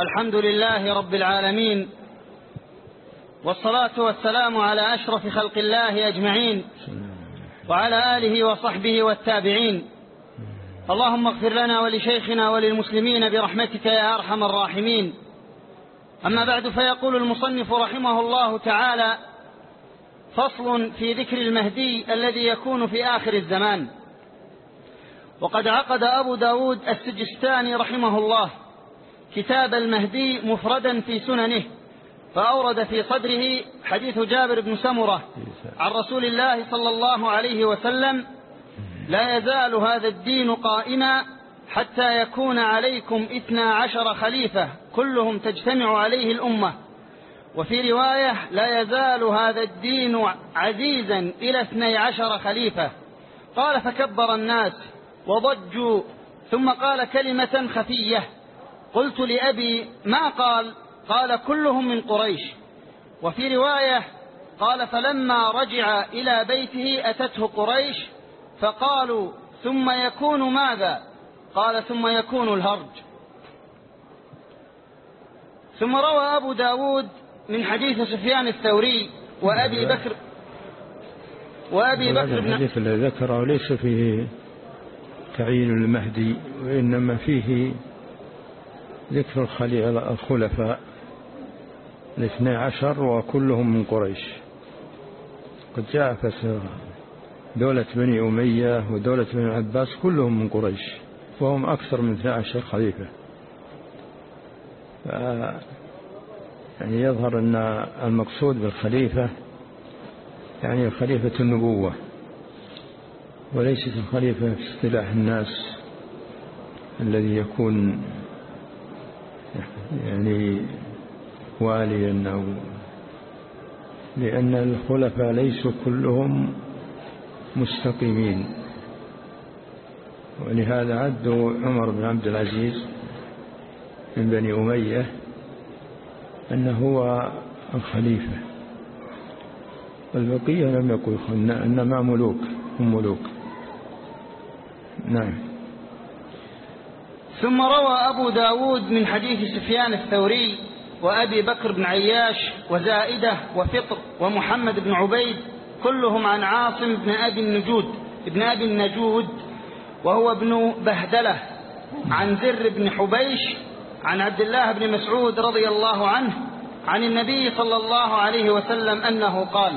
الحمد لله رب العالمين والصلاة والسلام على أشرف خلق الله أجمعين وعلى آله وصحبه والتابعين. اللهم اغفر لنا ولشيخنا وللمسلمين برحمتك يا أرحم الراحمين. أما بعد فيقول المصنف رحمه الله تعالى فصل في ذكر المهدي الذي يكون في آخر الزمان. وقد عقد أبو داود السجستاني رحمه الله. كتاب المهدي مفردا في سننه فأورد في صدره حديث جابر بن سمرة عن رسول الله صلى الله عليه وسلم لا يزال هذا الدين قائما حتى يكون عليكم اثنا عشر خليفة كلهم تجتمع عليه الأمة. وفي رواية لا يزال هذا الدين عزيزا إلى اثني عشر خليفة قال فكبر الناس وضجوا ثم قال كلمة خفية قلت لأبي ما قال؟ قال كلهم من قريش. وفي رواية قال فلما رجع إلى بيته أتته قريش فقالوا ثم يكون ماذا؟ قال ثم يكون الهرج. ثم روى أبو داود من حديث سفيان الثوري وأبي بكر وأبي بكر بن الحديث الذي ذكره ليس فيه تعيين المهدي وإنما فيه ذكر الخلفاء الاثني عشر وكلهم من قريش. قد جاء فسر دولة بني أمية ودولة بني العباس كلهم من قريش وهم أكثر من 12 خليفة. يعني يظهر أن المقصود بالخليفة يعني خليفة النبوة وليست الخليفة في اصطلاح الناس الذي يكون يعني واليا أو لأن الخلفاء ليسوا كلهم مستقيمين. ولهذا عدوا عمر بن عبد العزيز من بني أمية أنه هو الخليفة. والبقية لم يقل أنما ملوك هم ملوك. نعم. ثم روى أبو داود من حديث سفيان الثوري وأبي بكر بن عياش وزائدة وفطر ومحمد بن عبيد كلهم عن عاصم بن أبي النجود ابن أبي النجود وهو ابن بهدلة عن زر بن حبيش عن عبد الله بن مسعود رضي الله عنه عن النبي صلى الله عليه وسلم أنه قال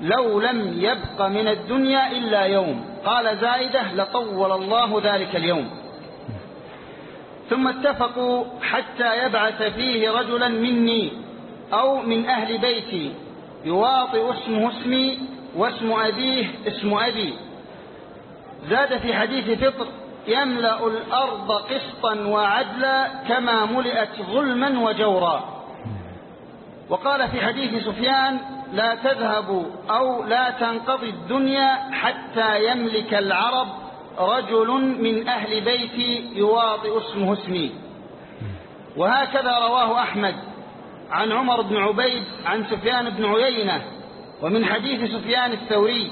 لو لم يبق من الدنيا إلا يوم قال زائدة لطول الله ذلك اليوم ثم اتفقوا حتى يبعث فيه رجلا مني أو من أهل بيتي يواطئ اسمه اسمي واسم أبيه اسم أبي. زاد في حديث فطر يملأ الأرض قسطا وعدلا كما ملئت ظلما وجورا. وقال في حديث سفيان لا تذهب أو لا تنقضي الدنيا حتى يملك العرب رجل من أهل بيتي يواطئ اسمه اسمي وهكذا رواه أحمد عن عمر بن عبيد عن سفيان بن عيينة ومن حديث سفيان الثوري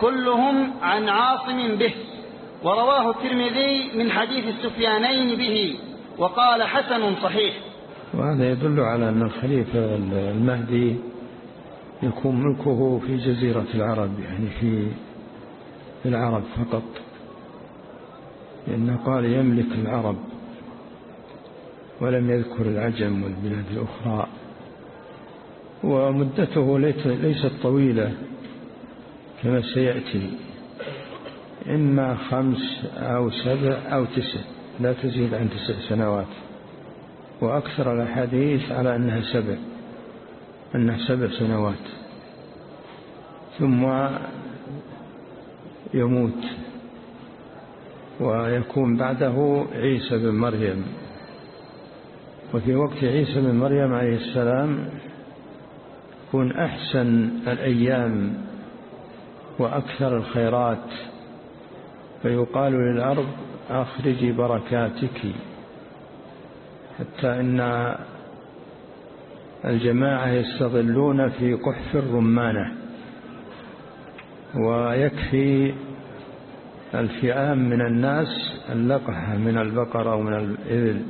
كلهم عن عاصم به. ورواه الترمذي من حديث السفيانين به وقال حسن صحيح. وهذا يدل على أن الخليفة المهدي يكون ملكه في جزيرة العرب يعني في العرب فقط. لأنه قال يملك العرب ولم يذكر العجم والبلاد الأخرى. ومدته ليست طويلة كما سيأتي. إما خمس أو سبع أو تسع لا تزيد عن تسع سنوات. وأكثر الأحاديث على أنها سبع أنها سبع سنوات. ثم يموت. ويكون بعده عيسى بن مريم. وفي وقت عيسى بن مريم عليه السلام يكون أحسن الأيام وأكثر الخيرات فيقال للأرض أخرجي بركاتك. حتى إن الجماعة يستظلون في قحف الرمانة ويكفي الفئام من الناس اللقحة من البقر أو من الإبل.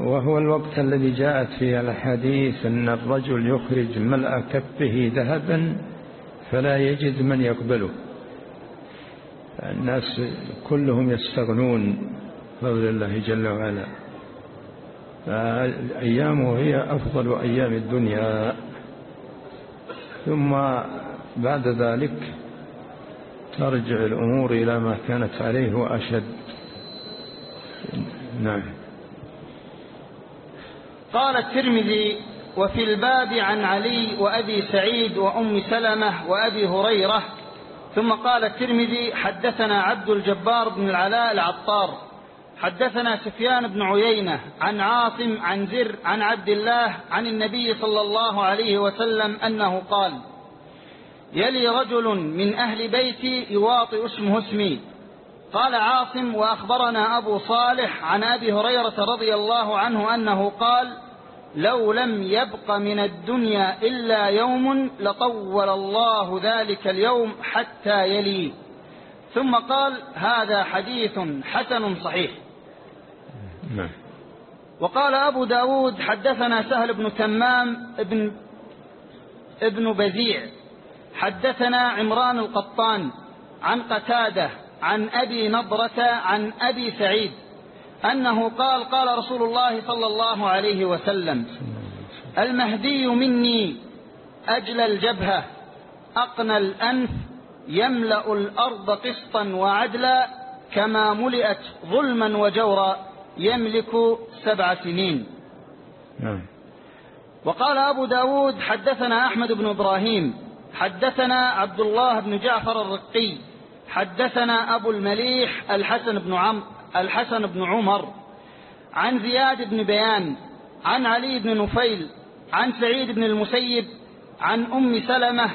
وهو الوقت الذي جاءت فيه الحديث أن الرجل يخرج ملأ كفه ذهبا فلا يجد من يقبله. الناس كلهم يستغنون بفضل الله جل وعلا. فأيامه هي أفضل أيام الدنيا. ثم بعد ذلك ترجع الأمور إلى ما كانت عليه وأشد. نعم. قال الترمذي وفي الباب عن علي وأبي سعيد وأم سلمة وأبي هريرة ثم قال الترمذي حدثنا عبد الجبار بن العلاء العطار حدثنا سفيان بن عيينة عن عاصم عن زر عن عبد الله عن النبي صلى الله عليه وسلم أنه قال يلي رجل من أهل بيتي يواطئ اسمه اسمي. قال عاصم وأخبرنا أبو صالح عن أبي هريرة رضي الله عنه أنه قال لو لم يبق من الدنيا إلا يوم لطول الله ذلك اليوم حتى يلي ثم قال هذا حديث حسن صحيح نعم. وقال أبو داود حدثنا سهل بن تمام ابن, ابن بزيع حدثنا عمران القطان عن قتادة عن أبي نضرة عن أبي سعيد أنه قال قال رسول الله صلى الله عليه وسلم المهدي مني أجل الجبهة أقنى الأنف يملأ الأرض قسطا وعدلا كما ملئت ظلما وجورا يملك سبع سنين. نعم. وقال أبو داود حدثنا أحمد بن إبراهيم حدثنا عبد الله بن جعفر الرقي حدثنا أبو المليح الحسن بن عم الحسن بن عمر عن زياد بن بيان عن علي بن نفيل عن سعيد بن المسيب عن أم سلمة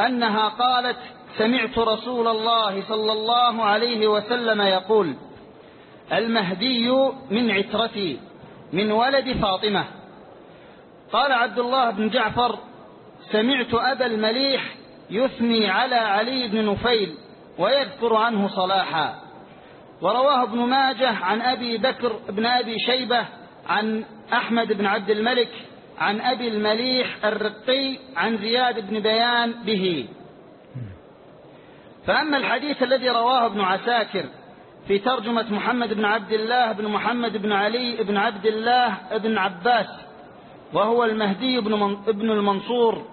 أنها قالت سمعت رسول الله صلى الله عليه وسلم يقول المهدي من عترتي من ولد فاطمة. قال عبد الله بن جعفر سمعت أبا المليح يثني على علي بن نفيل ويذكر عنه صلاحا. ورواه ابن ماجه عن أبي بكر بن أبي شيبة عن أحمد بن عبد الملك عن أبي المليح الرقي عن زياد بن بيان به. فأما الحديث الذي رواه ابن عساكر في ترجمة محمد بن عبد الله بن محمد بن علي بن عبد الله بن عباس وهو المهدي بن المنصور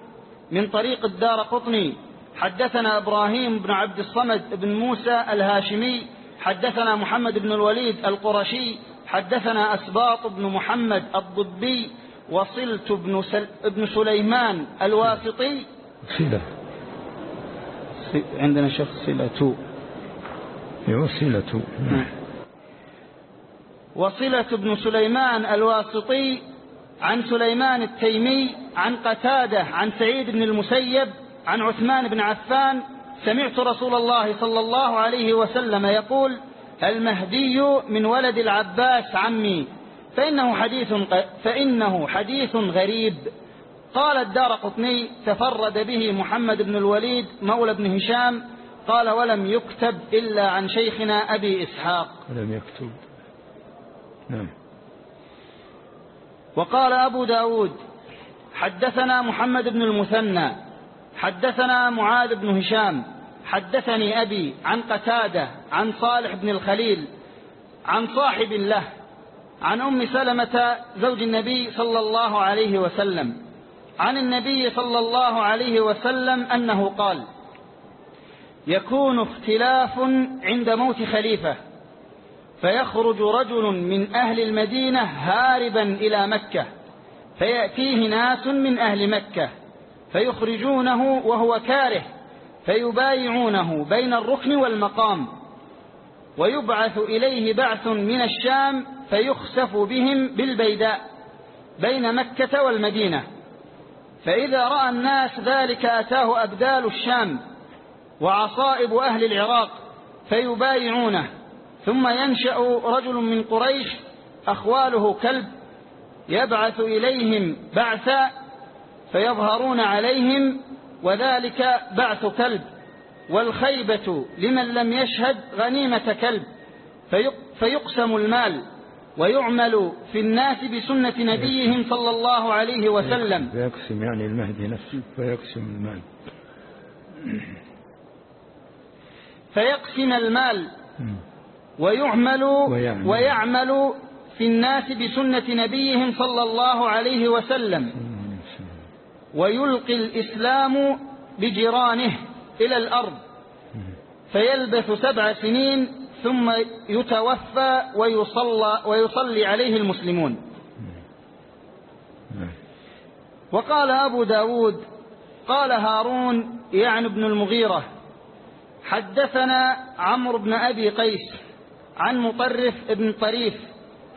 من طريق الدار قطني. حدثنا إبراهيم بن عبد الصمد بن موسى الهاشمي حدثنا محمد بن الوليد القرشي حدثنا أسباط بن محمد الضبي وصلت بن, سل... بن سليمان الواسطي. صلة عندنا شخص صلة صلة وصلة بن سليمان الواسطي عن سليمان التيمي عن قتادة عن سعيد بن المسيب عن عثمان بن عفان سمعت رسول الله صلى الله عليه وسلم يقول المهدي من ولد العباس عمي فإنه حديث, فإنه حديث غريب. قال الدار قطني تفرد به محمد بن الوليد مولى بن هشام. قال ولم يكتب إلا عن شيخنا أبي إسحاق. ولم يكتب. نعم. وقال أبو داود حدثنا محمد بن المثنى حدثنا معاذ بن هشام حدثني أبي عن قتادة عن صالح بن الخليل عن صاحب له عن أم سلمة زوج النبي صلى الله عليه وسلم عن النبي صلى الله عليه وسلم أنه قال يكون اختلاف عند موت خليفة فيخرج رجل من أهل المدينة هاربا إلى مكة فيأتيه ناس من أهل مكة فيخرجونه وهو كاره فيبايعونه بين الركن والمقام ويبعث إليه بعث من الشام فيخسف بهم بالبيداء بين مكة والمدينة. فإذا رأى الناس ذلك أتاه أبدال الشام وعصائب أهل العراق فيبايعونه ثم ينشأ رجل من قريش أخواله كلب يبعث إليهم بعثا فيظهرون عليهم وذلك بعث كلب والخيبة لمن لم يشهد غنيمة كلب فيقسم المال ويعمل في الناس بسنة نبيهم صلى الله عليه وسلم. فيقسم يعني المهدي نفسه فيقسم المال. فيقسم المال. ويعمل ويعمل, ويعمل في الناس بسنة نبيهم صلى الله عليه وسلم. ويلقي الإسلام بجيرانه إلى الأرض. فيلبث سبع سنين ثم يتوفى ويصلى, ويصلي عليه المسلمون. وقال أبو داود قال هارون يعني ابن المغيرة حدثنا عمرو بن أبي قيس عن مطرف بن طريف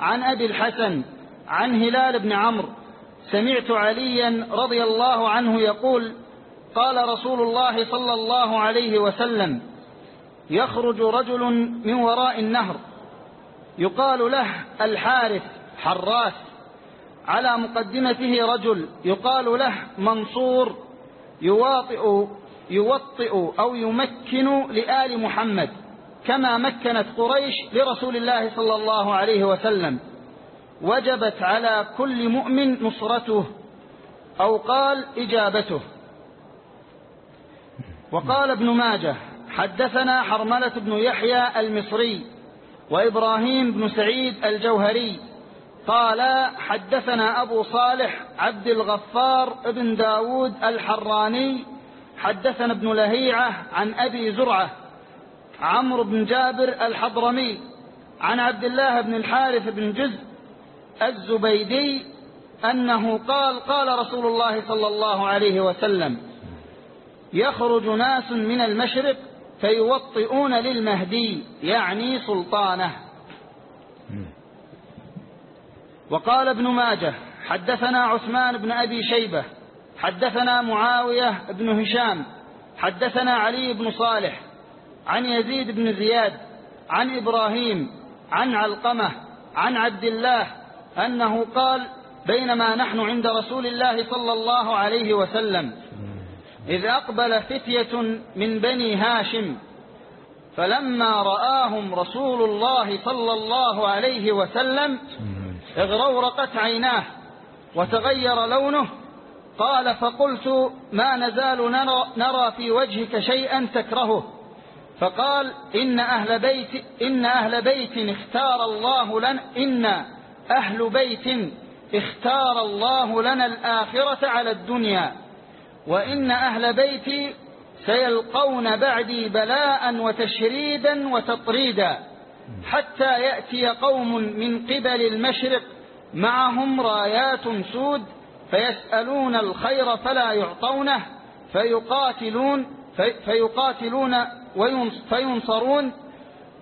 عن أبي الحسن عن هلال بن عمرو. سمعت عليا رضي الله عنه يقول قال رسول الله صلى الله عليه وسلم يخرج رجل من وراء النهر يقال له الحارث حراس. على مقدمته رجل يقال له منصور يواطئ يوطئ أو يمكن لآل محمد. كما مكنت قريش لرسول الله صلى الله عليه وسلم. وجبت على كل مؤمن نصرته أو قال إجابته. وقال ابن ماجه حدثنا حرملة بن يحيى المصري وإبراهيم بن سعيد الجوهري قال حدثنا أبو صالح عبد الغفار بن داود الحراني حدثنا ابن لهيعة عن أبي زرعة عمرو بن جابر الحضرمي عن عبد الله بن الحارث بن جزء الزبيدي أنه قال قال رسول الله صلى الله عليه وسلم يخرج ناس من المشرق فيوطئون للمهدي يعني سلطانه. وقال ابن ماجه حدثنا عثمان بن أبي شيبة حدثنا معاوية بن هشام حدثنا علي بن صالح عن يزيد بن زياد عن إبراهيم عن علقمة عن عبد الله أنه قال بينما نحن عند رسول الله صلى الله عليه وسلم. إذ أقبل فتية من بني هاشم فلما رآهم رسول الله صلى الله عليه وسلم اغرورقت عيناه وتغير لونه. قال فقلت ما نزال نرى, نرى في وجهك شيئا تكرهه. فقال إن أهل بيت إن أهل بيت اختار الله لنا إن أهل بيت اختار الله لنا الآخرة على الدنيا وإن أهل بيتي سيلقون بعدي بلاء وتشريدا وتطريدا حتى يأتي قوم من قبل المشرق معهم رايات سود فيسألون الخير فلا يعطونه فيقاتلون في فيقاتلون فينصرون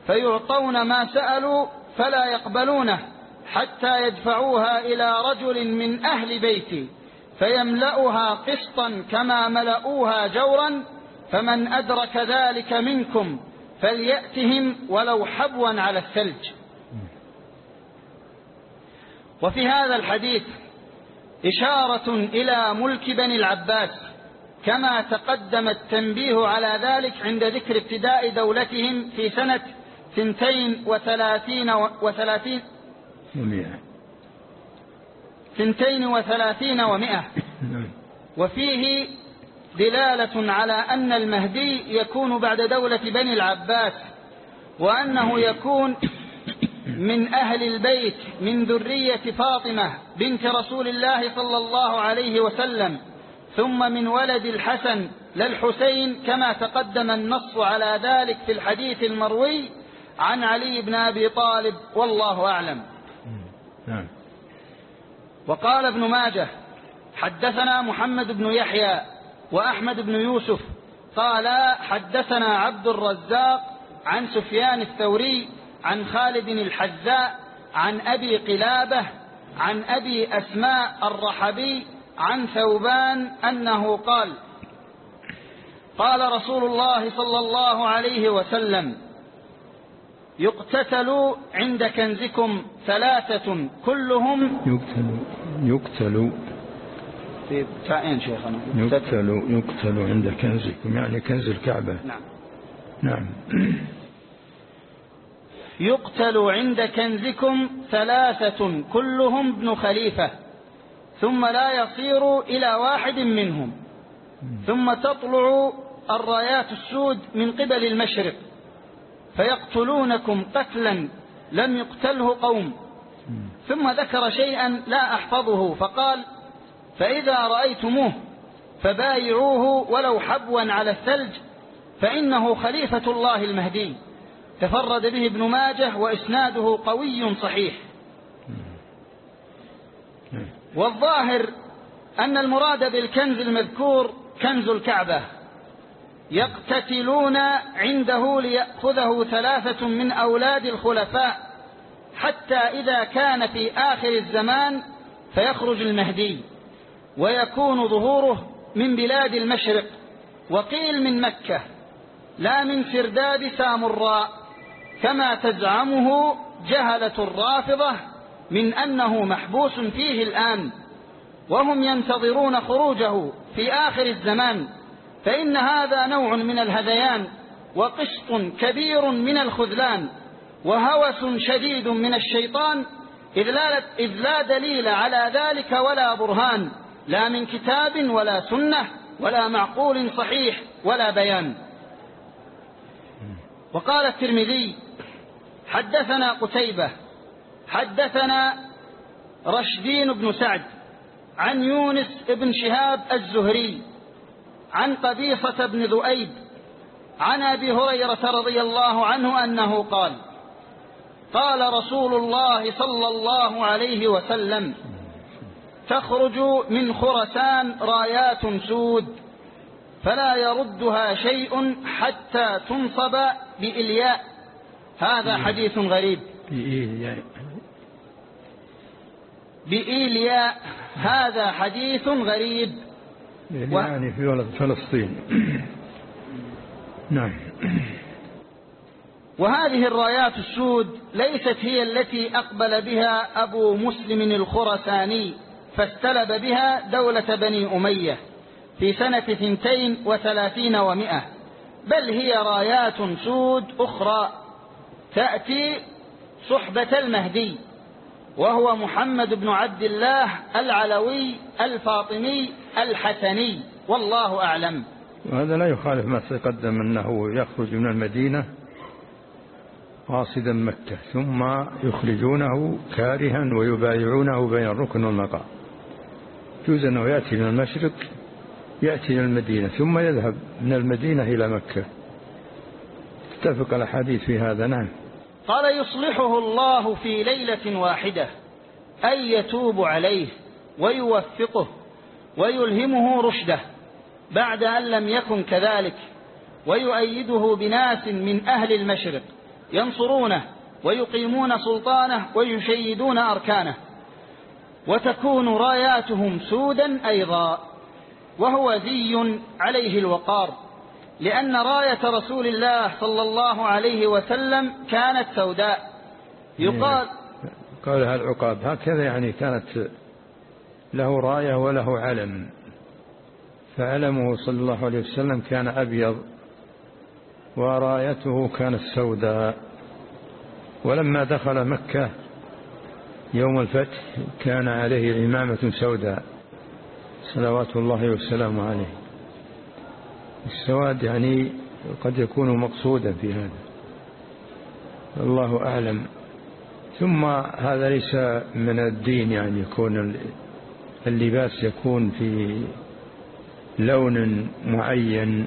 فيعطون ما سألوا فلا يقبلونه حتى يدفعوها إلى رجل من أهل بيتي فيملأها قسطا كما ملؤوها جورا فمن أدرك ذلك منكم فليأتهم ولو حبوا على الثلج. وفي هذا الحديث إشارة إلى ملك بني العباس كما تقدم التنبيه على ذلك عند ذكر ابتداء دولتهم في سنة ثنتين وثلاثين وثلاثين ومئة. ثنتين وثلاثين ومئة. نعم. وفيه دلالة على أن المهدي يكون بعد دولة بني العباس وأنه يكون من أهل البيت من ذرية فاطمة بنت رسول الله صلى الله عليه وسلم. ثم من ولد الحسن للحسين كما تقدم النص على ذلك في الحديث المروي عن علي بن أبي طالب والله أعلم. نعم. وقال ابن ماجه حدثنا محمد بن يحيى وأحمد بن يوسف قال حدثنا عبد الرزاق عن سفيان الثوري عن خالد الحذاء عن أبي قلابة عن أبي أسماء الرحبي عن ثوبان أنه قال قال رسول الله صلى الله عليه وسلم يقتتل عند كنزكم ثلاثة كلهم. يقتل يقتل في شيخنا. يقتل يقتل عند كنزكم يعني كنز الكعبة. نعم. نعم. يقتل عند كنزكم ثلاثة كلهم ابن خليفة. ثم لا يصير إلى واحد منهم. ثم تطلع الرايات السود من قبل المشرق. فيقتلونكم قتلا لم يقتله قوم. ثم ذكر شيئا لا أحفظه فقال فإذا رأيتموه فبايعوه ولو حبوا على الثلج فإنه خليفة الله المهدي. تفرد به ابن ماجه وإسناده قوي صحيح. والظاهر أن المراد بالكنز المذكور كنز الكعبة يقتتلون عنده ليأخذه ثلاثة من أولاد الخلفاء حتى إذا كان في آخر الزمان فيخرج المهدي ويكون ظهوره من بلاد المشرق وقيل من مكة لا من سرداب سامراء كما تزعمه جهلة الرافضة من أنه محبوس فيه الآن وهم ينتظرون خروجه في آخر الزمان فإن هذا نوع من الهذيان وقسط كبير من الخذلان وهوس شديد من الشيطان إذ لا, إذ لا دليل على ذلك ولا برهان لا من كتاب ولا سنة ولا معقول صحيح ولا بيان. وقال الترمذي حدثنا قتيبة حدثنا رشدين بن سعد عن يونس بن شهاب الزهري عن قبيصة بن ذؤيب عن أبي هريرة رضي الله عنه أنه قال قال رسول الله صلى الله عليه وسلم تخرج من خرسان رايات سود فلا يردها شيء حتى تنصب بإلياء. هذا حديث غريب. بإيلياء بإيلياء هذا حديث غريب. يعني في فلسطين. نعم. وهذه الرايات السود ليست هي التي أقبل بها أبو مسلم الخرساني فاستلب بها دولة بني أمية في سنة ثنتين وثلاثين ومائة بل هي رايات سود أخرى تأتي صحبة المهدي. وهو محمد بن عبد الله العلوي الفاطمي الحسني والله أعلم. وهذا لا يخالف ما تقدم أنه يخرج من المدينة قاصدا مكة ثم يخرجونه كارها ويبايعونه بين الركن والمقام. يجوز أنه يأتي من المشرق يأتي من المدينة ثم يذهب من المدينة إلى مكة. اتفق الأحاديث في هذا نعم. قال يصلحه الله في ليلة واحدة أن يتوب عليه ويوفقه ويلهمه رشده بعد أن لم يكن كذلك ويؤيده بناس من أهل المشرق ينصرونه ويقيمون سلطانه ويشيدون أركانه وتكون راياتهم سودا أيضا وهو ذي عليه الوقار. لأن راية رسول الله صلى الله عليه وسلم كانت سوداء. يقال قالها العقاب. هكذا يعني كانت له راية وله علم. فعلمه صلى الله عليه وسلم كان أبيض ورايته كانت سوداء. ولما دخل مكة يوم الفتح كان عليه إمامة سوداء. صلوات الله وسلامه عليه. السواد يعني قد يكون مقصودا في هذا. الله أعلم. ثم هذا ليس من الدين يعني يكون اللباس يكون في لون معين.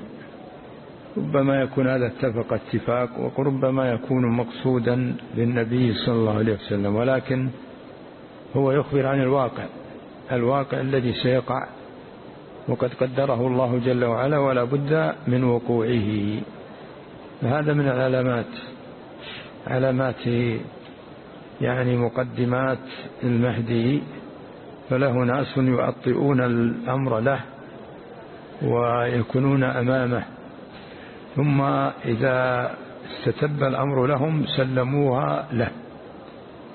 ربما يكون هذا اتفق اتفاق وربما يكون مقصودا للنبي صلى الله عليه وسلم ولكن هو يخبر عن الواقع. الواقع الذي سيقع وقد قدره الله جل وعلا ولا بد من وقوعه. هذا من العلامات. علامات يعني مقدمات المهدي. فله ناس يؤطئون الأمر له ويكونون أمامه. ثم إذا استتب الأمر لهم سلموها له.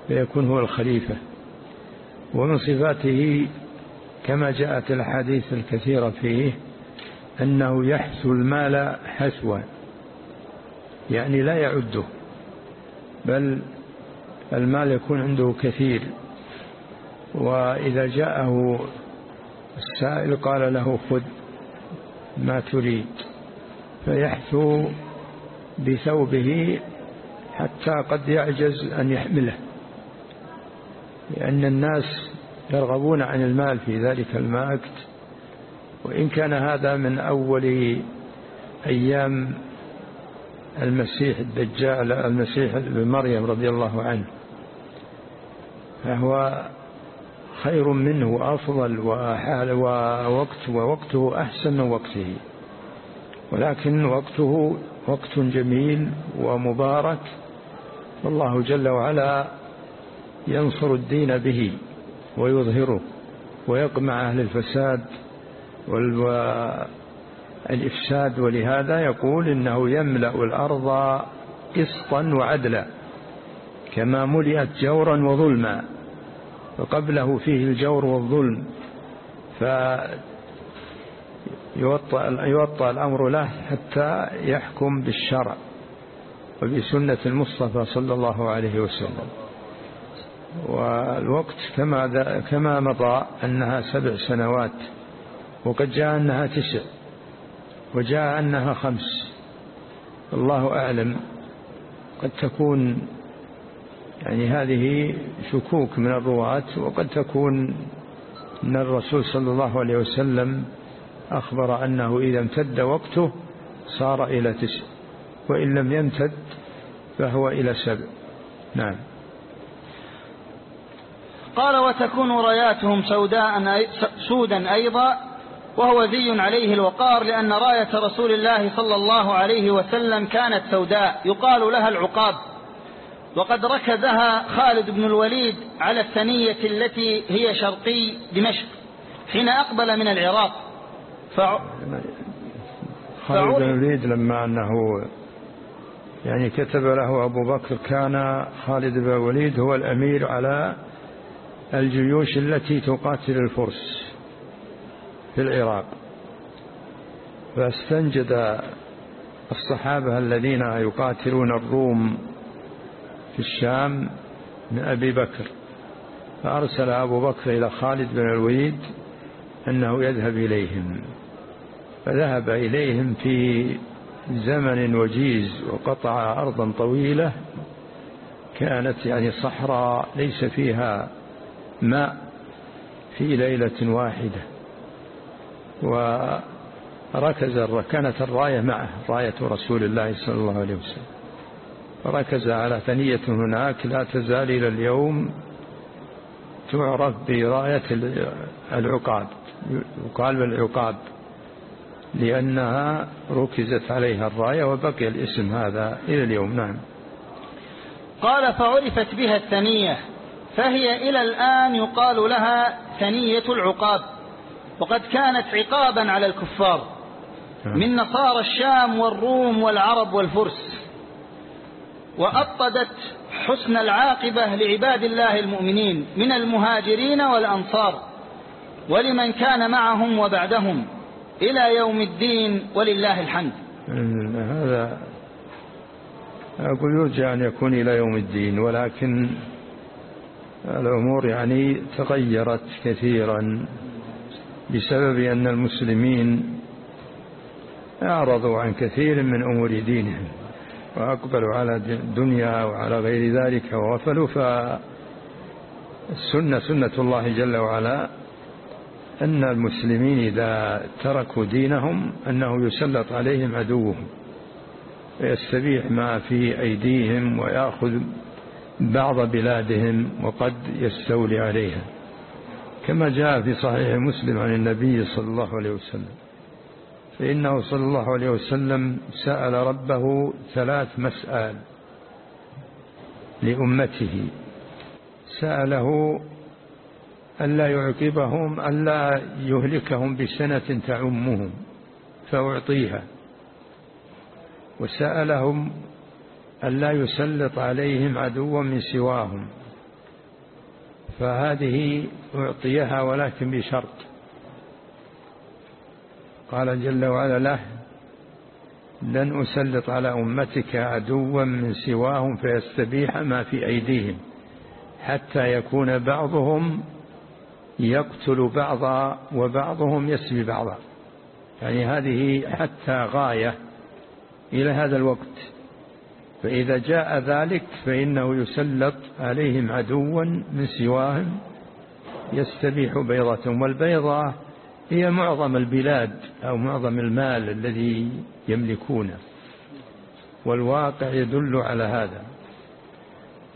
فيكون هو الخليفة. ومن صفاته كما جاءت الحديث الكثيرة فيه أنه يحثو المال حثوا يعني لا يعده بل المال يكون عنده كثير. وإذا جاءه السائل قال له خذ ما تريد فيحثو بثوبه حتى قد يعجز أن يحمله لأن الناس يرغبون عن المال في ذلك الوقت. وإن كان هذا من أول أيام المسيح الدجال المسيح بن مريم رضي الله عنه فهو خير منه وأفضل وحال ووقت ووقته أحسن من وقته. ولكن وقته وقت جميل ومبارك والله جل وعلا ينصر الدين به. ويظهره ويقمع أهل الفساد والإفساد ولهذا يقول إنه يملأ الأرض قسطا وعدلا كما ملئت جورا وظلما فقبله فيه الجور والظلم فيوطى الأمر له حتى يحكم بالشرع وبسنة المصطفى صلى الله عليه وسلم. والوقت كما, كما مضى أنها سبع سنوات وقد جاء أنها تسع وجاء أنها خمس. الله أعلم قد تكون يعني هذه شكوك من الرواة وقد تكون أن الرسول صلى الله عليه وسلم أخبر أنه إذا امتد وقته صار إلى تسع وإن لم يمتد فهو إلى سبع. نعم. قال وتكون راياتهم سوداء سودا أيضا وهو ذي عليه الوقار لأن راية رسول الله صلى الله عليه وسلم كانت سوداء. يقال لها العقاب. وقد ركزها خالد بن الوليد على الثنية التي هي شرقي دمشق حين أقبل من العراق. فع... خالد بن الوليد لما أنه يعني كتب له أبو بكر كان خالد بن الوليد هو الأمير على الجيوش التي تقاتل الفرس في العراق. فاستنجد الصحابة الذين يقاتلون الروم في الشام من أبي بكر. فأرسل أبو بكر إلى خالد بن الوليد أنه يذهب إليهم. فذهب إليهم في زمن وجيز وقطع أرضا طويلة كانت يعني صحراء ليس فيها ماء في ليلة واحدة. وركز كانت الراية معه راية رسول الله صلى الله عليه وسلم. فركز على ثنية هناك لا تزال إلى اليوم تعرف براية العقاب يقال بالعقاب لأنها ركزت عليها الراية وبقي الاسم هذا إلى اليوم. نعم. قال فعرفت بها الثنية. فهي إلى الآن يقال لها ثنية العقاب وقد كانت عقابا على الكفار نعم. من نصارى الشام والروم والعرب والفرس وأطدت حسن العاقبة لعباد الله المؤمنين من المهاجرين والأنصار ولمن كان معهم وبعدهم إلى يوم الدين ولله الحمد هذا أقول يرجى أن يكون إلى يوم الدين ولكن الأمور يعني تغيرت كثيرا بسبب أن المسلمين أعرضوا عن كثير من أمور دينهم وأقبلوا على الدنيا وعلى غير ذلك وغفلوا فالسنة سنة الله جل وعلا أن المسلمين إذا تركوا دينهم أنه يسلط عليهم عدوهم ويستبيح ما في أيديهم ويأخذ بعض بلادهم وقد يستولي عليها كما جاء في صحيح مسلم عن النبي صلى الله عليه وسلم فإنه صلى الله عليه وسلم سأل ربه ثلاث مسآل لأمته سأله ألا يعقبهم ألا يهلكهم بسنة تعمهم فأعطيها وسألهم ألا يسلط عليهم عدوا من سواهم. فهذه أعطيها ولكن بشرط. قال جل وعلا له لن أسلط على أمتك عدوا من سواهم فيستبيح ما في أيديهم حتى يكون بعضهم يقتل بعضا وبعضهم يسبي بعضا. يعني هذه حتى غاية إلى هذا الوقت. فإذا جاء ذلك فإنه يسلط عليهم عدوا من سواهم يستبيح بيضة والبيضة هي معظم البلاد أو معظم المال الذي يملكونه والواقع يدل على هذا.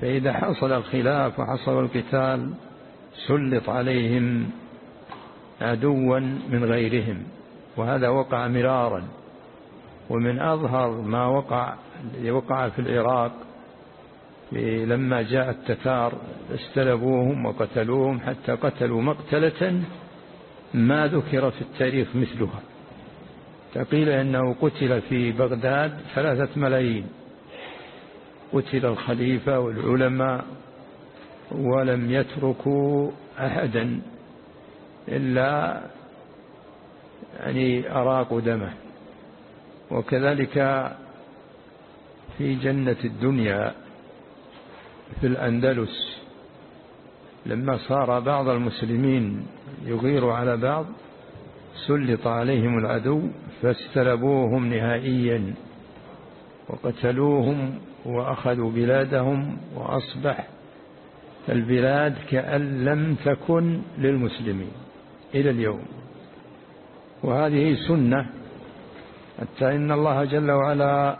فإذا حصل الخلاف وحصل القتال سلط عليهم عدوا من غيرهم وهذا وقع مرارا. ومن أظهر ما وقع وقع في العراق لما جاء التتار استلبوهم وقتلوهم حتى قتلوا مقتلة ما ذكر في التاريخ مثلها. فقيل أنه قتل في بغداد ثلاثة ملايين. قتل الخليفة والعلماء ولم يتركوا أحدا إلا يعني أراقوا دمه. وكذلك في جنة الدنيا في الأندلس لما صار بعض المسلمين يغير على بعض سلط عليهم العدو فاستلبوهم نهائيا وقتلوهم وأخذوا بلادهم وأصبح البلاد كأن لم تكن للمسلمين إلى اليوم. وهذه سنة حتى إن الله جل وعلا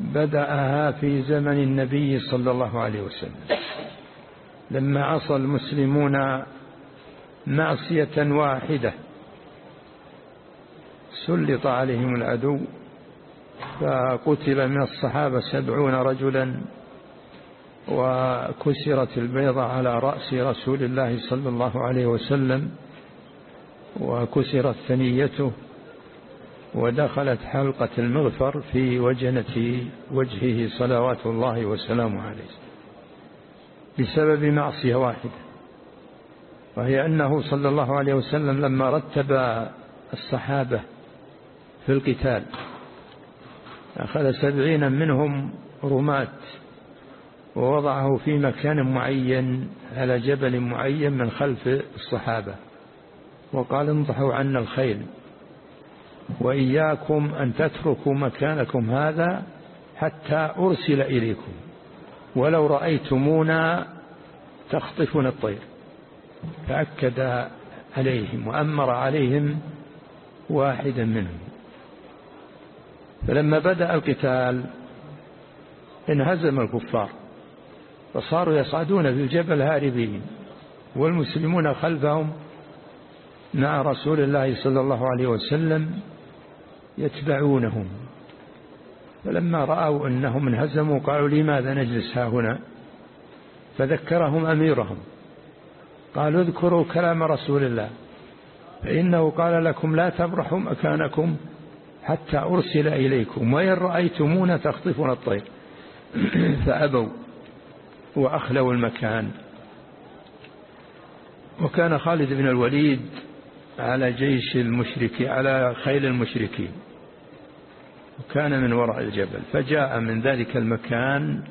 بدأها في زمن النبي صلى الله عليه وسلم. لما عصى المسلمون معصية واحدة سلط عليهم العدو فقتل من الصحابة سبعون رجلا وكسرت البيضة على رأس رسول الله صلى الله عليه وسلم وكسرت ثنيته. ودخلت حلقة المغفر في وجنة وجهه صلوات الله وسلامه عليه بسبب معصية واحدة وهي أنه صلى الله عليه وسلم لما رتب الصحابة في القتال أخذ سبعين منهم رماة ووضعه في مكان معين على جبل معين من خلف الصحابة وقال انضحوا عنا الخيل. وإياكم أن تتركوا مكانكم هذا حتى أرسل إليكم ولو رأيتمونا تخطفون الطير. فأكد عليهم وأمر عليهم واحدا منهم. فلما بدأ القتال انهزم الكفار فصاروا يصعدون في الجبل هاربين والمسلمون خلفهم مع رسول الله صلى الله عليه وسلم يتبعونهم. فلما رأوا أنهم انهزموا قالوا لماذا نجلس ها هنا؟ فذكرهم أميرهم. قالوا اذكروا كلام رسول الله. فإنه قال لكم لا تبرحوا مكانكم حتى أرسل إليكم. وإن رأيتمون تخطفون الطير. فأبوا وأخلوا المكان. وكان خالد بن الوليد على جيش المشركين على خيل المشركين. وكان من وراء الجبل فجاء من ذلك المكان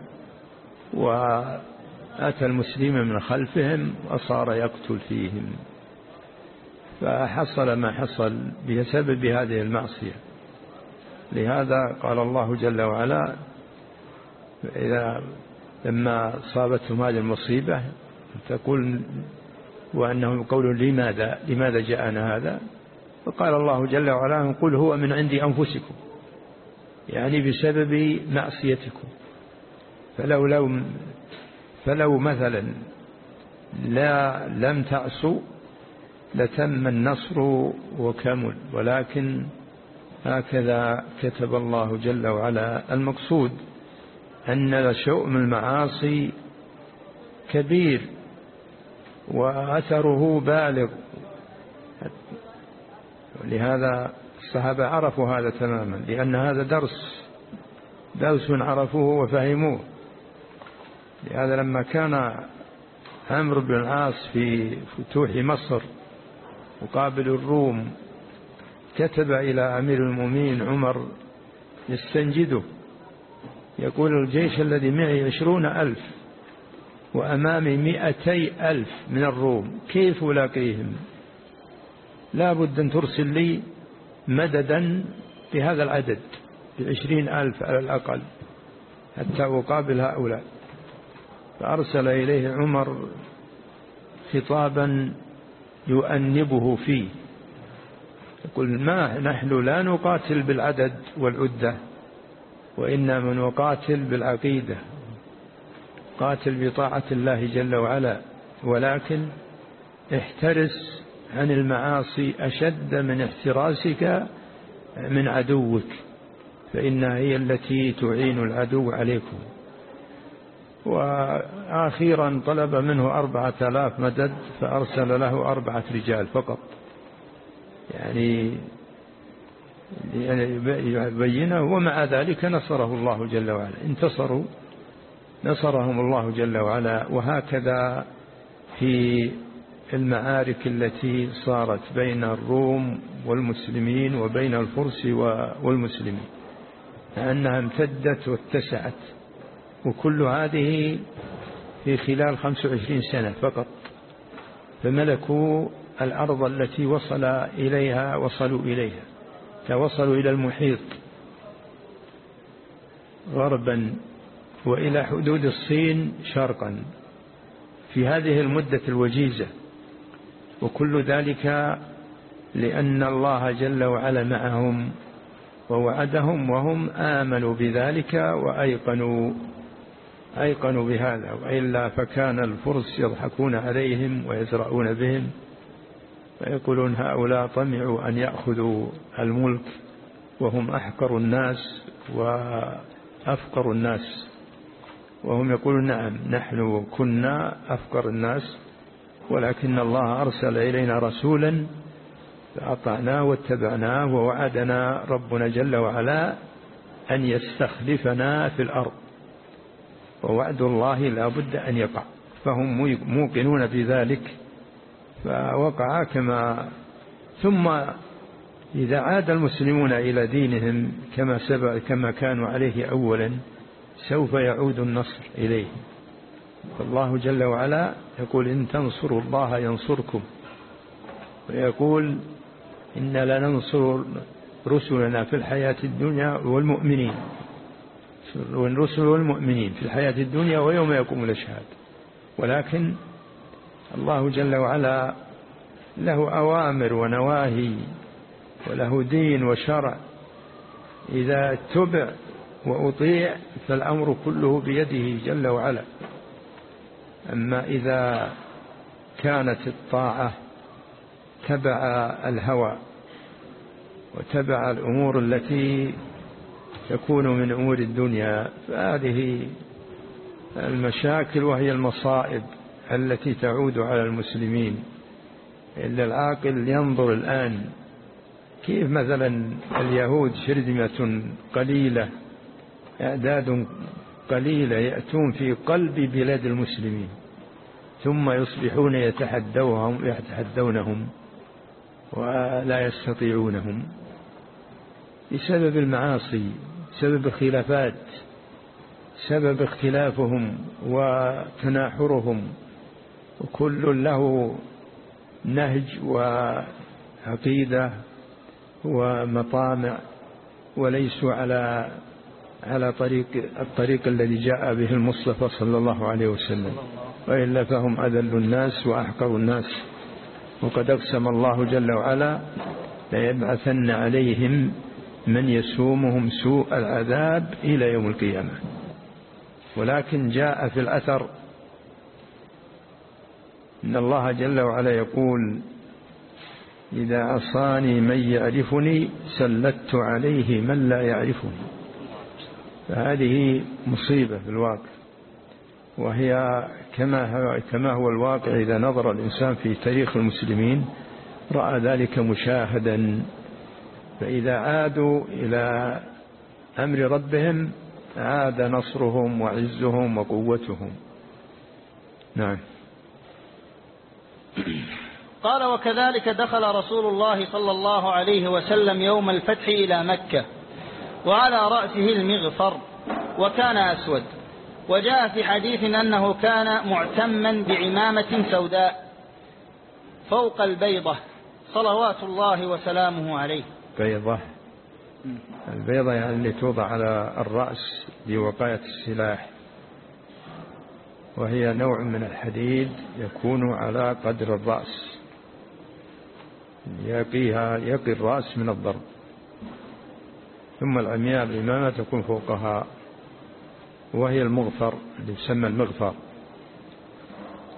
وأتى المسلمين من خلفهم وصار يقتل فيهم. فحصل ما حصل بسبب هذه المعصية. لهذا قال الله جل وعلا إذا لما صابتهم هذه المصيبة تقول وأنهم يقولون لماذا لماذا جاءنا هذا؟ فقال الله جل وعلا قل هو من عند أنفسكم يعني بسبب معصيتكم. فلو لو فلو مثلا لا لم تعصوا لتم النصر وكمل ولكن هكذا كتب الله جل وعلا المقصود أن شؤم المعاصي كبير. وأثره بالغ. لهذا الصحابة عرفوا هذا تماما لأن هذا درس درس عرفوه وفهموه. لهذا لما كان عمرو بن العاص في فتوح مصر مقابل الروم كتب إلى أمير المؤمنين عمر يستنجده يقول الجيش الذي معي عشرون ألف. وأمامي مئتي ألف من الروم. كيف ألاقيهم؟ لا بد أن ترسل لي مددا بهذا العدد بعشرين ألف على الأقل حتى أقابل هؤلاء. فأرسل إليه عمر خطابا يؤنبه فيه. يقول ما نحن لا نقاتل بالعدد والعدة وإنما نقاتل بالعقيدة. قاتل بطاعة الله جل وعلا ولكن احترس عن المعاصي أشد من احتراسك من عدوك فإنها هي التي تعين العدو عليكم. وآخيرا طلب منه أربعة آلاف مدد فأرسل له أربعة رجال فقط. يعني يبينه ومع ذلك نصره الله جل وعلا. انتصروا. نصرهم الله جل وعلا وهكذا في المعارك التي صارت بين الروم والمسلمين وبين الفرس والمسلمين لأنها امتدت واتسعت وكل هذه في خلال 25 سنة فقط فملكوا الأرض التي وصل إليها وصلوا إليها فوصلوا إلى المحيط غربا. وإلى حدود الصين شرقا في هذه المدة الوجيزة وكل ذلك لأن الله جل وعلا معهم ووعدهم وهم آمنوا بذلك وأيقنوا أيقنوا بهذا وإلا فكان الفرس يضحكون عليهم ويزرعون بهم ويقولون هؤلاء طمعوا أن يأخذوا الملك وهم أحقر الناس وأفقر الناس. وهم يقولون نعم نحن كنا أفقر الناس ولكن الله أرسل إلينا رسولا فأطعناه واتبعناه ووعدنا ربنا جل وعلا أن يستخلفنا في الأرض. ووعد الله لا بد أن يقع فهم موقنون بذلك فوقع كما ثم إذا عاد المسلمون إلى دينهم كما سبق كما كانوا عليه أولا سوف يعود النصر إليه. فالله جل وعلا يقول إن تنصروا الله ينصركم. ويقول إن لننصر رسلنا في الحياة الدنيا والمؤمنين. والرسل والمؤمنين في الحياة الدنيا ويوم يقوم الأشهاد. ولكن الله جل وعلا له أوامر ونواهي وله دين وشرع. إذا اتبع وأطيع فالأمر كله بيده جل وعلا. أما إذا كانت الطاعة تبع الهوى وتبع الأمور التي تكون من أمور الدنيا فهذه المشاكل وهي المصائب التي تعود على المسلمين. إلا العاقل ينظر الآن كيف مثلا اليهود شرذمة قليلة أعداد قليلة يأتون في قلب بلاد المسلمين ثم يصبحون يتحدونهم يتحدونهم ولا يستطيعونهم بسبب المعاصي سبب الخلافات سبب اختلافهم وتناحرهم وكل له نهج وعقيدة ومطامع وليسوا على على طريق الطريق الذي جاء به المصطفى صلى الله عليه وسلم. وإلا فهم أذل الناس وأحقر الناس. وقد أقسم الله جل وعلا ليبعثن عليهم من يسومهم سوء العذاب إلى يوم القيامة. ولكن جاء في الأثر إن الله جل وعلا يقول إذا عصاني من يعرفني سلت عليه من لا يعرفني. فهذه مصيبة في الواقع وهي كما كما هو الواقع إذا نظر الإنسان في تاريخ المسلمين رأى ذلك مشاهدا. فإذا عادوا إلى أمر ربهم عاد نصرهم وعزهم وقوتهم. نعم. قال وكذلك دخل رسول الله صلى الله عليه وسلم يوم الفتح إلى مكة. وعلى رأسه المغفر وكان أسود. وجاء في حديث أنه كان معتما بعمامة سوداء فوق البيضة صلوات الله وسلامه عليه. بيضة. البيضة يعني اللي توضع على الرأس لوقاية السلاح. وهي نوع من الحديد يكون على قدر الرأس. يقيها يقي الرأس من الضرب. ثم العمياء الإمامة تكون فوقها وهي المغفر اللي يسمى المغفر.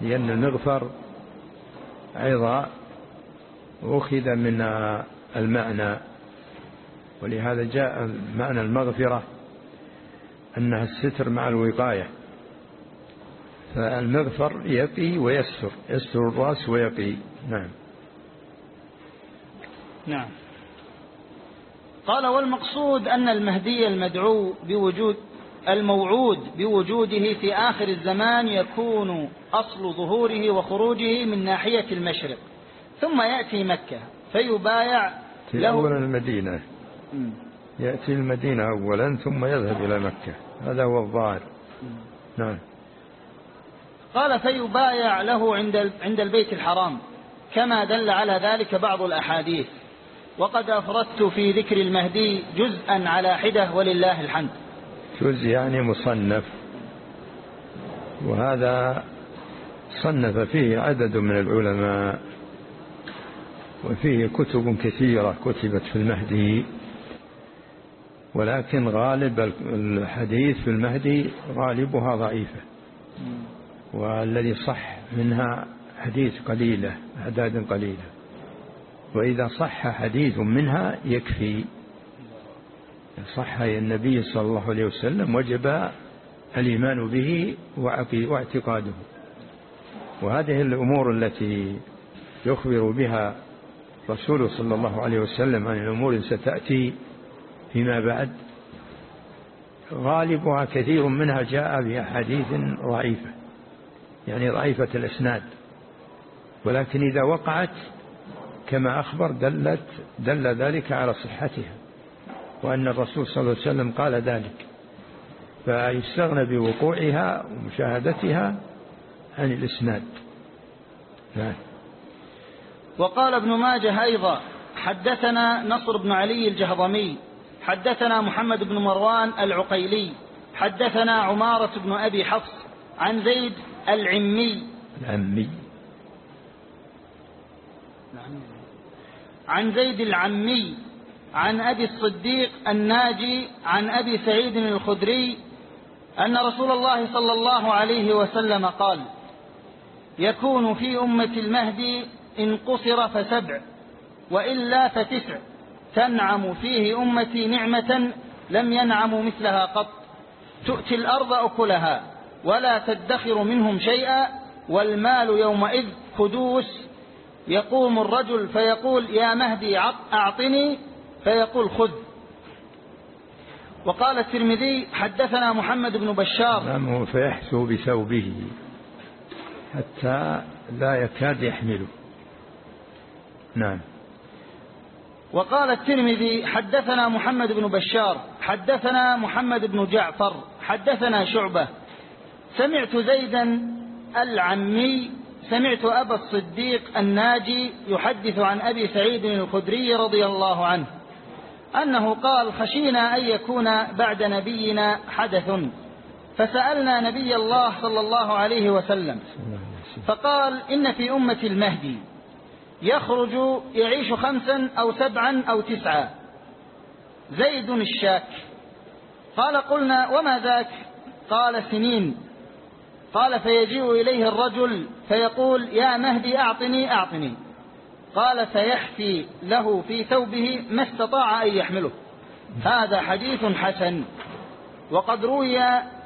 لأن المغفر أيضا أخذ من المعنى ولهذا جاء معنى المغفرة أنها الستر مع الوقاية. فالمغفر يقي ويستر يستر الرأس ويقي. نعم. نعم. قال والمقصود أن المهدي المدعو بوجود الموعود بوجوده في آخر الزمان يكون أصل ظهوره وخروجه من ناحية المشرق ثم يأتي مكة فيبايع له أولا المدينة. يأتي المدينة أولا ثم يذهب إلى مكة. هذا هو الظاهر. نعم. قال فيبايع له عند عند البيت الحرام كما دل على ذلك بعض الأحاديث. وقد أفردت في ذكر المهدي جزءا على حدة ولله الحمد. جزء يعني مصنف. وهذا صنف فيه عدد من العلماء وفيه كتب كثيرة كتبت في المهدي. ولكن غالب الحديث في المهدي غالبها ضعيفة. والذي صح منها حديث قليلة أعداد قليلة. وإذا صح حديث منها يكفي. صح النبي صلى الله عليه وسلم وجب الإيمان به واعتقاده. وهذه الأمور التي يخبر بها رسوله صلى الله عليه وسلم عن الأمور ستأتي فيما بعد. غالبها كثير منها جاء بأحاديث ضعيفة يعني ضعيفة الإسناد. ولكن إذا وقعت كما أخبر دلت دل ذلك على صحتها وأن الرسول صلى الله عليه وسلم قال ذلك. فيستغنى بوقوعها ومشاهدتها عن الإسناد. نعم. وقال ابن ماجه أيضا حدثنا نصر بن علي الجهضمي حدثنا محمد بن مروان العقيلي حدثنا عمارة بن أبي حفص عن زيد العمي. العمي. عن زيد العمي عن أبي الصديق الناجي عن أبي سعيد الخدري أن رسول الله صلى الله عليه وسلم قال يكون في أمة المهدي إن قصر فسبع وإلا فتسع تنعم فيه أمتي نعمة لم ينعموا مثلها قط. تؤتي الأرض أكلها ولا تدخر منهم شيئا والمال يومئذ كدوس يقوم الرجل فيقول يا مهدي أعطني فيقول خذ. وقال الترمذي حدثنا محمد بن بشار. نعم فيحثو بثوبه حتى لا يكاد يحمله. نعم. وقال الترمذي حدثنا محمد بن بشار حدثنا محمد بن جعفر حدثنا شعبة. سمعت زيدا العمي سمعت أبا الصديق الناجي يحدث عن أبي سعيد الخدري رضي الله عنه أنه قال خشينا أن يكون بعد نبينا حدث فسألنا نبي الله صلى الله عليه وسلم فقال إن في أمة المهدي يخرج يعيش خمسا أو سبعا أو تسعا زيد الشاك قال قلنا وما ذاك؟ قال سنين قال فيجيء إليه الرجل فيقول يا مهدي أعطني أعطني. قال فيحفي له في ثوبه ما استطاع أن يحمله. هذا حديث حسن. وقد روي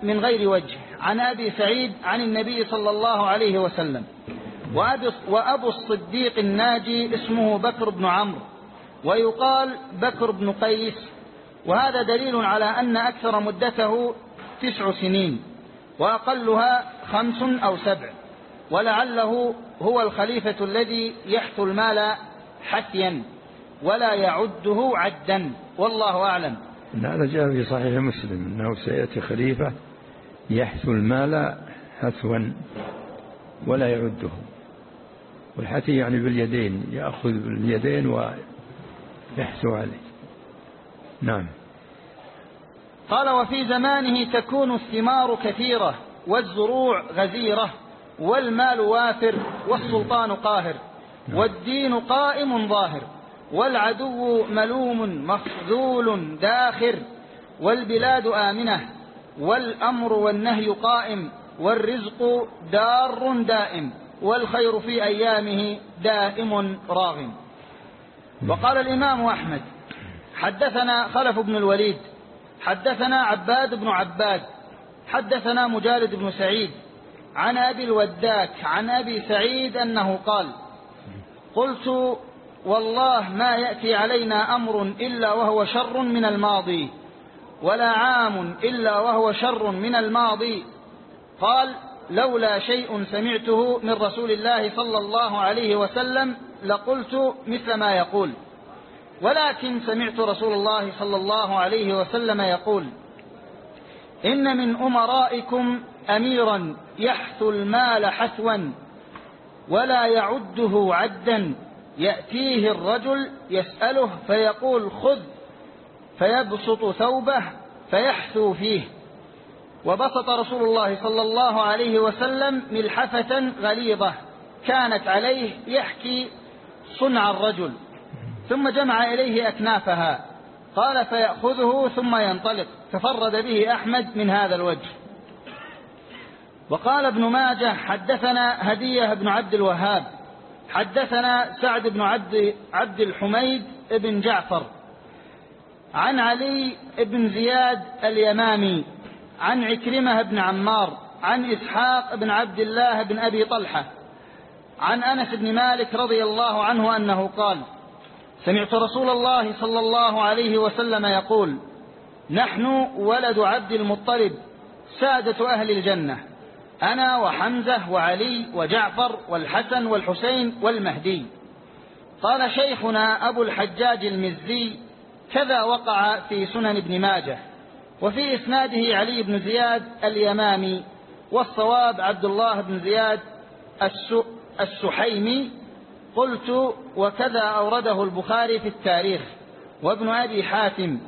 من غير وجه عن أبي سعيد عن النبي صلى الله عليه وسلم. وأبو الصديق الناجي اسمه بكر بن عمرو. ويقال بكر بن قيس. وهذا دليل على أن أكثر مدته تسع سنين. وأقلها خمس أو سبع. ولعله هو الخليفة الذي يحث المال حثيا ولا يعده عدا. والله أعلم. هذا جاء في صحيح مسلم أنه سيأتي خليفة يحثو المال حثوا ولا يعده. والحثي يعني باليدين يأخذ باليدين ويحثو عليه. نعم. قال وفي زمانه تكون الثمار كثيرة. والزروع غزيرة والمال وافر والسلطان قاهر نعم. والدين قائم ظاهر والعدو ملوم مخذول داخر والبلاد آمنة والأمر والنهي قائم والرزق دار دائم والخير في أيامه دائم راغم وقال الإمام أحمد حدثنا خلف بن الوليد حدثنا عباد بن عباد حدثنا مجالد بن سعيد عن أبي الوداك عن أبي سعيد أنه قال قلت والله ما يأتي علينا أمر إلا وهو شر من الماضي ولا عام إلا وهو شر من الماضي. قال لولا شيء سمعته من رسول الله صلى الله عليه وسلم لقلت مثل ما يقول. ولكن سمعت رسول الله صلى الله عليه وسلم يقول إن من أمرائكم أميرا يحث المال حثوا ولا يعده عدا يأتيه الرجل يسأله فيقول خذ فيبسط ثوبه فيحثو فيه. وبسط رسول الله صلى الله عليه وسلم ملحفة غليظة كانت عليه يحكي صنع الرجل. ثم جمع إليه أكنافها. قال فيأخذه ثم ينطلق. تفرد به أحمد من هذا الوجه. وقال ابن ماجه حدثنا هدية بن عبد الوهاب حدثنا سعد بن عبد, عبد الحميد بن جعفر عن علي بن زياد اليمامي عن عكرمة بن عمار عن إسحاق بن عبد الله بن أبي طلحة عن أنس بن مالك رضي الله عنه أنه قال سمعت رسول الله صلى الله عليه وسلم يقول نحن ولد عبد المطلب سادة أهل الجنة أنا وحمزة وعلي وجعفر والحسن والحسين والمهدي. قال شيخنا أبو الحجاج المزي كذا وقع في سنن ابن ماجه وفي إسناده علي بن زياد اليمامي والصواب عبد الله بن زياد السحيمي قلت وكذا أورده البخاري في التاريخ وابن أبي حاتم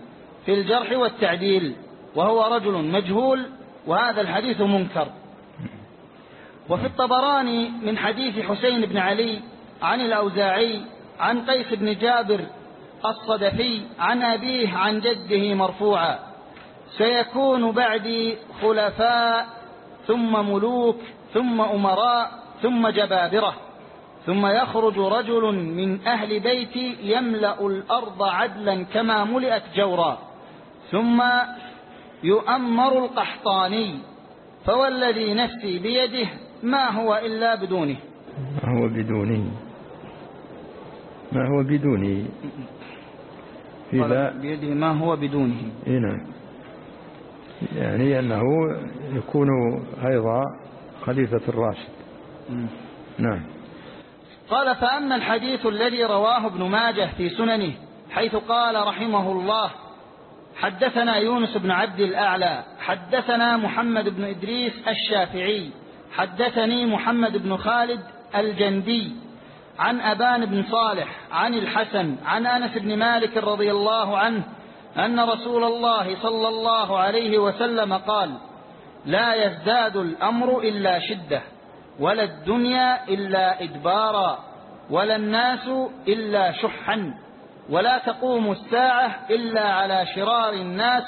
في الجرح والتعديل وهو رجل مجهول وهذا الحديث منكر. وفي الطبراني من حديث حسين بن علي عن الأوزاعي عن قيس بن جابر الصدفي عن أبيه عن جده مرفوعا سيكون بعدي خلفاء ثم ملوك ثم أمراء ثم جبابرة. ثم يخرج رجل من أهل بيتي يملأ الأرض عدلا كما ملئت جورا. ثم يؤمر القحطاني فوالذي نفسي بيده ما هو إلا بدونه. ما هو بدونه؟ ما هو بدونه؟ إذا بيده ما هو بدونه. نعم. يعني أنه يكون أيضا خليفة الراشد. نعم. قال فأما الحديث الذي رواه ابن ماجه في سننه حيث قال رحمه الله حدثنا يونس بن عبد الأعلى حدثنا محمد بن إدريس الشافعي حدثني محمد بن خالد الجندي عن أبان بن صالح عن الحسن عن أنس بن مالك رضي الله عنه أن رسول الله صلى الله عليه وسلم قال لا يزداد الأمر إلا شدة. ولا الدنيا إلا إدبارا ولا الناس إلا شحا ولا تقوم الساعة إلا على شرار الناس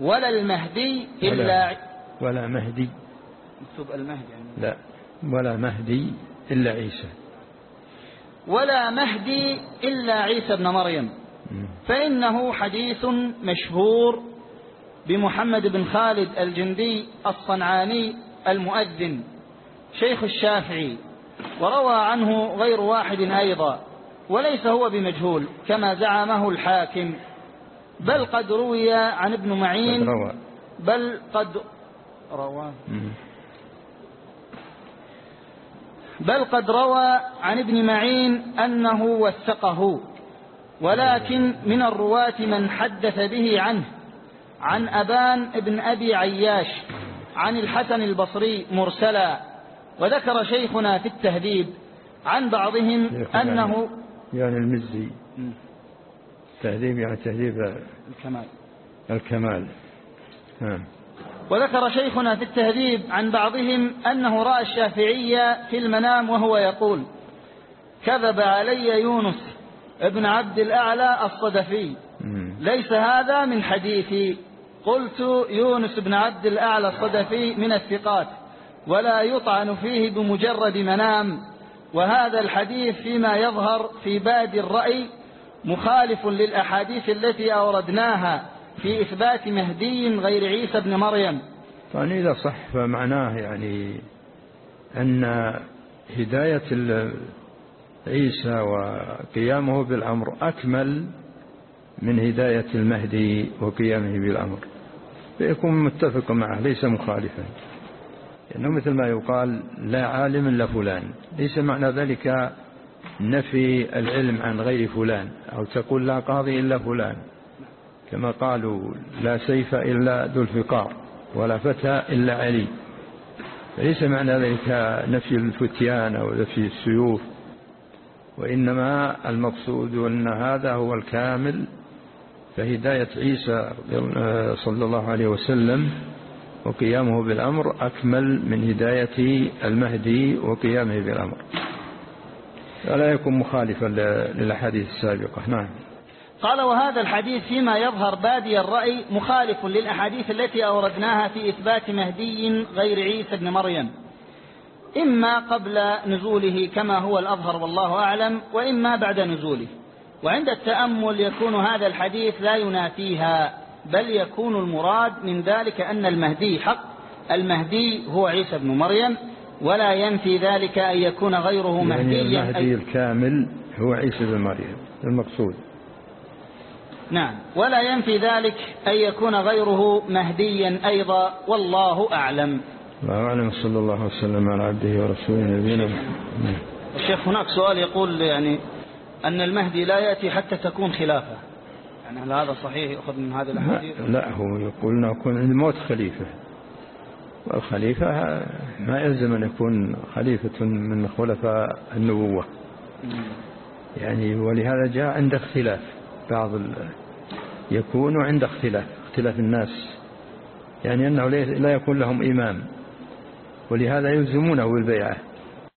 ولا المهدي إلا ولا, ولا مهدي. مكتوب المهدي يعني. لا ولا مهدي إلا عيسى. ولا مهدي إلا عيسى بن مريم. فإنه حديث مشهور بمحمد بن خالد الجندي الصنعاني المؤذن. شيخ الشافعي وروى عنه غير واحد أيضا وليس هو بمجهول كما زعمه الحاكم. بل قد روي عن ابن معين بل قد روى. بل قد روى عن ابن معين أنه وثقه ولكن من الرواة من حدث به عنه عن أبان ابن أبي عياش عن الحسن البصري مرسلا. وذكر شيخنا في التهذيب عن بعضهم أنه يعني المزي. تهذيب يعني تهذيب الكمال. الكمال. نعم. وذكر شيخنا في التهذيب عن بعضهم أنه رأى الشافعي في المنام وهو يقول كذب علي يونس ابن عبد الأعلى الصدفي. ليس هذا من حديثي. قلت يونس بن عبد الأعلى الصدفي من الثقات. ولا يطعن فيه بمجرد منام. وهذا الحديث فيما يظهر في باد الرأي مخالف للأحاديث التي أوردناها في إثبات مهدي غير عيسى بن مريم. طبعا إذا صح فمعناه يعني أن هداية عيسى وقيامه بالأمر أكمل من هداية المهدي وقيامه بالأمر. فيكون متفق معه ليس مخالفا. لأنه مثل ما يقال لا عالم إلا فلان. ليس معنى ذلك نفي العلم عن غير فلان أو تقول لا قاضي إلا فلان. كما قالوا لا سيف إلا ذو الفقار ولا فتى إلا علي. ليس معنى ذلك نفي الفتيان أو نفي السيوف. وإنما المقصود أن هذا هو الكامل فهداية عيسى صلى الله عليه وسلم وقيامه بالأمر أكمل من هداية المهدي وقيامه بالأمر. فلا يكون مخالفا للأحاديث السابقة. نعم. قال وهذا الحديث فيما يظهر بادي الرأي مخالف للأحاديث التي أوردناها في إثبات مهدي غير عيسى بن مريم. إما قبل نزوله كما هو الأظهر والله أعلم وإما بعد نزوله. وعند التأمل يكون هذا الحديث لا ينافيها. بل يكون المراد من ذلك أن المهدي حق المهدي هو عيسى بن مريم ولا ينفي ذلك أن يكون غيره يعني مهديا المهدي الكامل هو عيسى بن مريم المقصود. نعم. ولا ينفي ذلك أن يكون غيره مهديا أيضا والله أعلم. الله أعلم صلى الله وسلم على عبده ورسوله نبينا الشيخ هناك سؤال يقول يعني أن المهدي لا يأتي حتى تكون خلافة. يعني هل هذا صحيح يأخذ من هذه الأحاديث؟ لا هو يقول أنه يكون عند الموت خليفة. والخليفة ما يلزم أن يكون خليفة من خلفاء النبوة. يعني ولهذا جاء عند اختلاف. بعض يكون عند اختلاف اختلاف الناس. يعني أنه لا يكون لهم إمام. ولهذا يلزمونه بالبيعة.